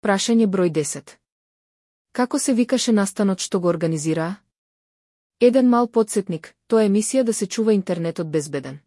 Прашање број 10. Како се викаше настанот што го организираа? Еден мал подсетник, тоа е мисија да се чува интернетот безбеден.